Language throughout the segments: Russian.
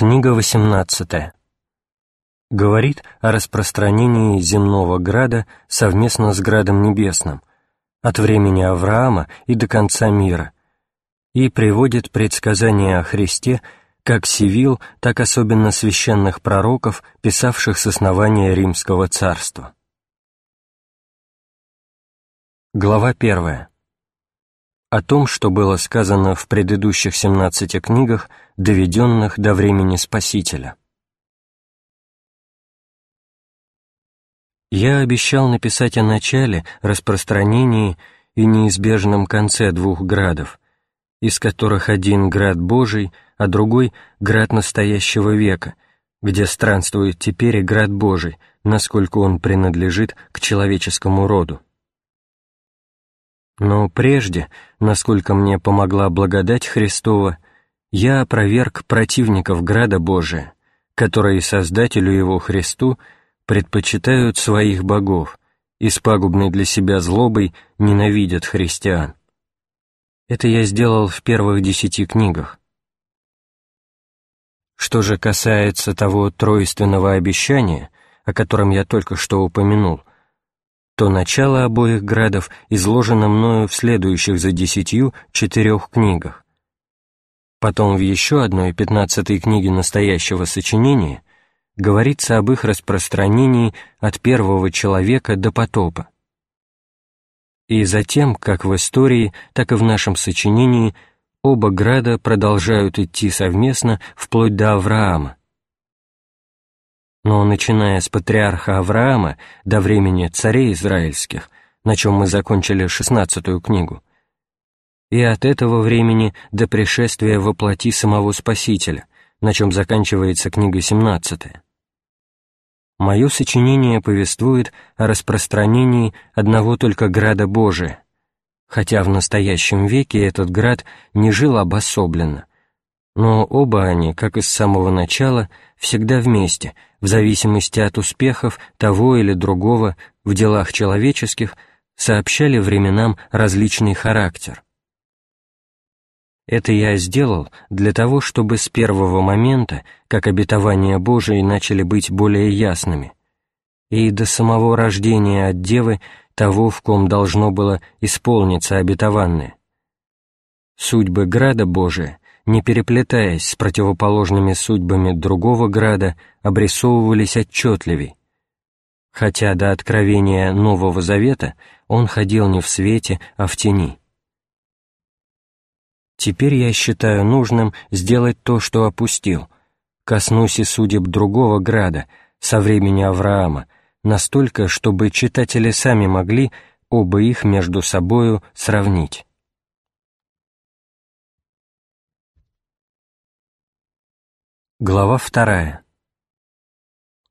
Книга 18. Говорит о распространении земного града совместно с градом небесным, от времени Авраама и до конца мира, и приводит предсказания о Христе как сивил, так особенно священных пророков, писавших с основания Римского царства. Глава 1. О том, что было сказано в предыдущих 17 книгах, доведенных до времени Спасителя. Я обещал написать о начале, распространении и неизбежном конце двух градов, из которых один град Божий, а другой — град настоящего века, где странствует теперь и град Божий, насколько он принадлежит к человеческому роду. Но прежде, насколько мне помогла благодать Христова, я опроверг противников града Божия, которые Создателю его Христу — предпочитают своих богов и с пагубной для себя злобой ненавидят христиан. Это я сделал в первых десяти книгах. Что же касается того тройственного обещания, о котором я только что упомянул, то начало обоих градов изложено мною в следующих за десятью четырех книгах. Потом в еще одной пятнадцатой книге настоящего сочинения говорится об их распространении от первого человека до потопа. И затем, как в истории, так и в нашем сочинении, оба града продолжают идти совместно вплоть до Авраама. Но начиная с патриарха Авраама до времени царей израильских, на чем мы закончили шестнадцатую книгу, и от этого времени до пришествия воплоти самого Спасителя, на чем заканчивается книга семнадцатая. Мое сочинение повествует о распространении одного только града Божия, хотя в настоящем веке этот град не жил обособленно, но оба они, как и с самого начала, всегда вместе, в зависимости от успехов того или другого в делах человеческих, сообщали временам различный характер. Это я сделал для того, чтобы с первого момента, как обетования Божии начали быть более ясными, и до самого рождения от Девы того, в ком должно было исполниться обетованное. Судьбы града Божия, не переплетаясь с противоположными судьбами другого града, обрисовывались отчетливей, хотя до откровения Нового Завета он ходил не в свете, а в тени. Теперь я считаю нужным сделать то, что опустил. Коснусь и судеб другого града, со времени Авраама, настолько, чтобы читатели сами могли оба их между собою сравнить. Глава вторая.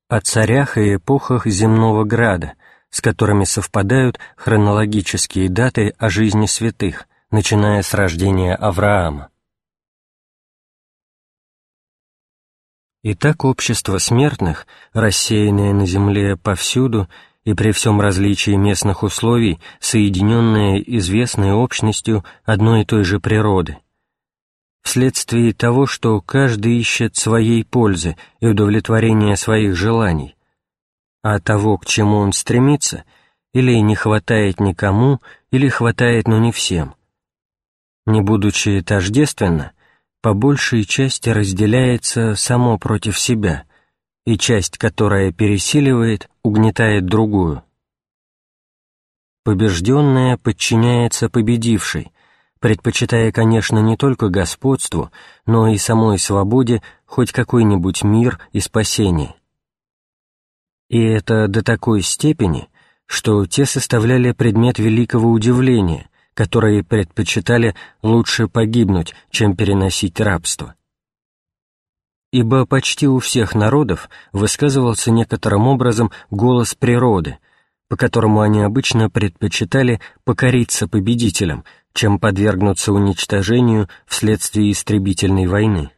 О царях и эпохах земного града, с которыми совпадают хронологические даты о жизни святых, начиная с рождения Авраама. Итак, общество смертных, рассеянное на земле повсюду и при всем различии местных условий, соединенное известной общностью одной и той же природы, вследствие того, что каждый ищет своей пользы и удовлетворения своих желаний, а того, к чему он стремится, или не хватает никому, или хватает, но не всем – не будучи тождественно, по большей части разделяется само против себя, и часть, которая пересиливает, угнетает другую. Побежденная подчиняется победившей, предпочитая, конечно, не только господству, но и самой свободе хоть какой-нибудь мир и спасение. И это до такой степени, что те составляли предмет великого удивления, которые предпочитали лучше погибнуть, чем переносить рабство. Ибо почти у всех народов высказывался некоторым образом голос природы, по которому они обычно предпочитали покориться победителям, чем подвергнуться уничтожению вследствие истребительной войны.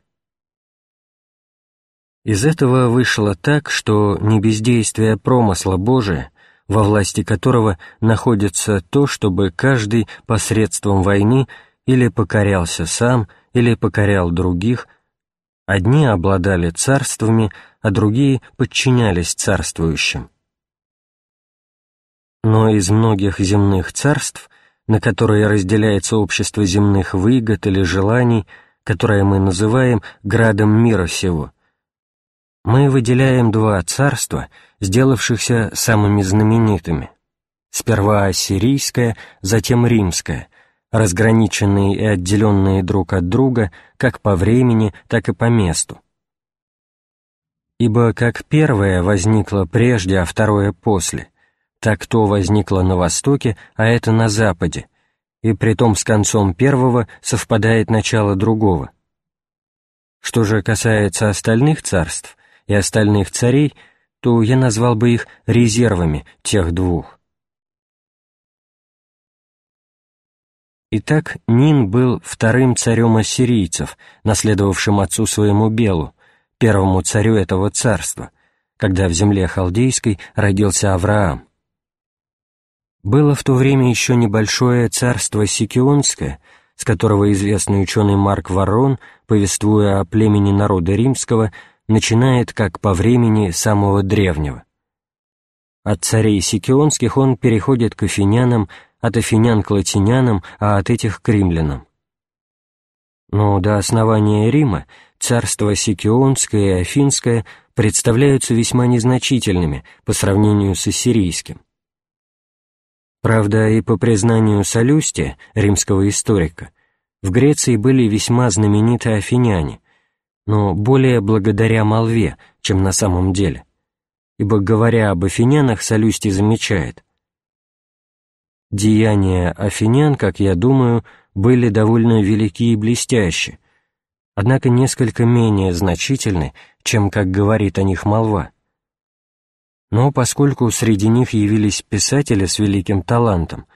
Из этого вышло так, что не бездействие промысла Божия, во власти которого находится то, чтобы каждый посредством войны или покорялся сам, или покорял других, Одни обладали царствами, а другие подчинялись царствующим. Но из многих земных царств, на которые разделяется общество земных выгод или желаний, которое мы называем градом мира сего, мы выделяем два царства, сделавшихся самыми знаменитыми. Сперва ассирийское, затем римское, разграниченные и отделенные друг от друга как по времени, так и по месту. Ибо как первое возникло прежде, а второе после, так то возникло на востоке, а это на западе, и притом с концом первого совпадает начало другого. Что же касается остальных царств и остальных царей, то я назвал бы их резервами тех двух. Итак, Нин был вторым царем ассирийцев, наследовавшим отцу своему Белу, первому царю этого царства, когда в земле халдейской родился Авраам. Было в то время еще небольшое царство Сикионское, с которого известный ученый Марк Варрон, повествуя о племени народа римского, начинает как по времени самого древнего. От царей сикионских он переходит к афинянам, от афинян к латинянам, а от этих к римлянам. Но до основания Рима царства Сикионское и Афинское представляются весьма незначительными по сравнению с ассирийским. Правда, и по признанию Солюстия, римского историка, в Греции были весьма знамениты афиняне, но более благодаря молве, чем на самом деле. Ибо, говоря об афинянах, Солюстий замечает – Деяния афинян, как я думаю, были довольно велики и блестящи, однако несколько менее значительны, чем, как говорит о них молва. Но поскольку среди них явились писатели с великим талантом,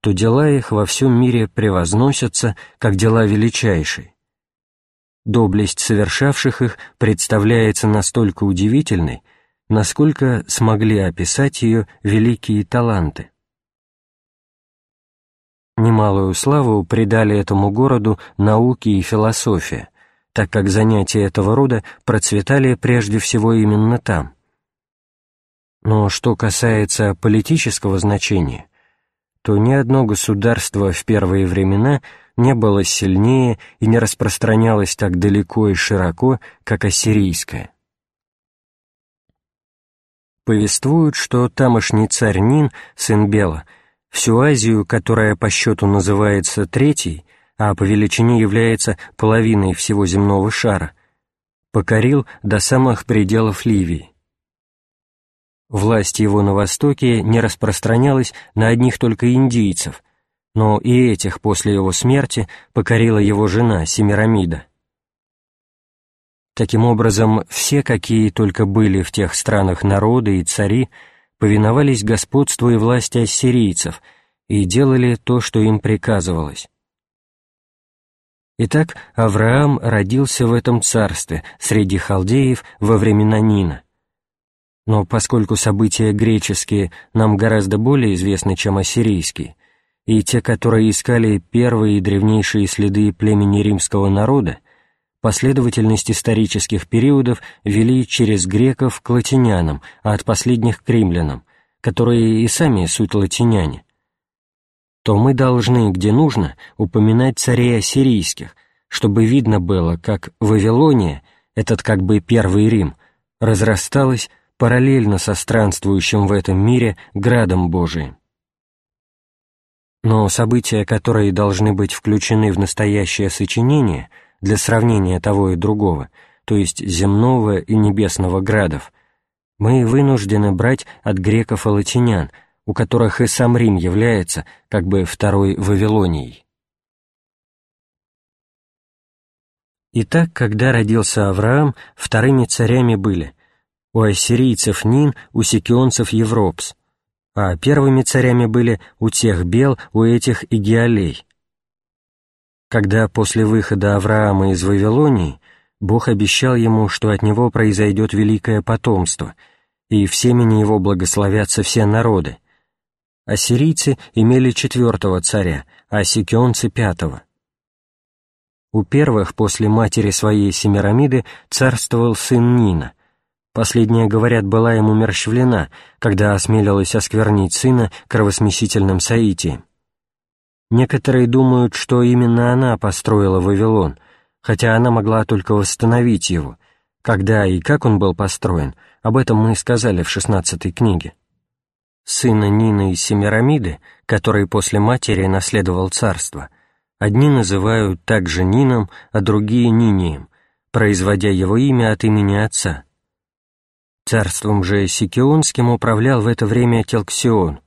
то дела их во всем мире превозносятся, как дела величайшие. Доблесть совершавших их представляется настолько удивительной, насколько смогли описать ее великие таланты. Немалую славу придали этому городу науки и философия, так как занятия этого рода процветали прежде всего именно там. Но что касается политического значения, то ни одно государство в первые времена не было сильнее и не распространялось так далеко и широко, как ассирийское. Повествуют, что тамошний царь Нин, сын Бела, всю Азию, которая по счету называется третьей, а по величине является половиной всего земного шара, покорил до самых пределов Ливии. Власть его на Востоке не распространялась на одних только индийцев, но и этих после его смерти покорила его жена Семирамида. Таким образом, все, какие только были в тех странах народы и цари, повиновались господству и власти ассирийцев и делали то, что им приказывалось. Итак, Авраам родился в этом царстве среди халдеев во времена Нина. Но поскольку события греческие нам гораздо более известны, чем ассирийские, и те, которые искали первые и древнейшие следы племени римского народа, Последовательность исторических периодов вели через греков к латинянам, а от последних к римлянам, которые и сами суть латиняне. То мы должны, где нужно, упоминать царей ассирийских, чтобы видно было, как Вавилония, этот как бы первый Рим, разрасталась параллельно со странствующим в этом мире градом Божиим. Но события, которые должны быть включены в настоящее сочинение – для сравнения того и другого, то есть земного и небесного градов, мы вынуждены брать от греков и латинян, у которых и сам Рим является как бы второй Вавилонией. Итак, когда родился Авраам, вторыми царями были у ассирийцев Нин, у сикионцев Европс, а первыми царями были у тех Бел, у этих Игиалей, когда после выхода Авраама из Вавилонии Бог обещал ему, что от него произойдет великое потомство, и в семени его благословятся все народы. Ассирийцы имели четвертого царя, а сикионцы — пятого. У первых после матери своей Семирамиды царствовал сын Нина. Последняя, говорят, была ему мерщвлена, когда осмелилась осквернить сына кровосмесительным соитием. Некоторые думают, что именно она построила Вавилон, хотя она могла только восстановить его. Когда и как он был построен, об этом мы сказали в шестнадцатой книге. Сына Нины и Семирамиды, который после матери наследовал царство, Одни называют также Нином, а другие Нинием, производя его имя от имени отца. Царством же Сикионским управлял в это время Телксион.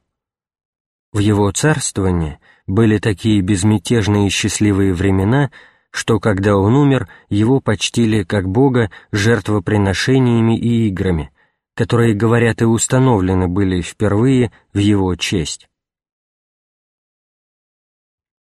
В его царствовании были такие безмятежные и счастливые времена, что, когда он умер, его почтили как Бога жертвоприношениями и играми, которые, говорят, и установлены были впервые в его честь.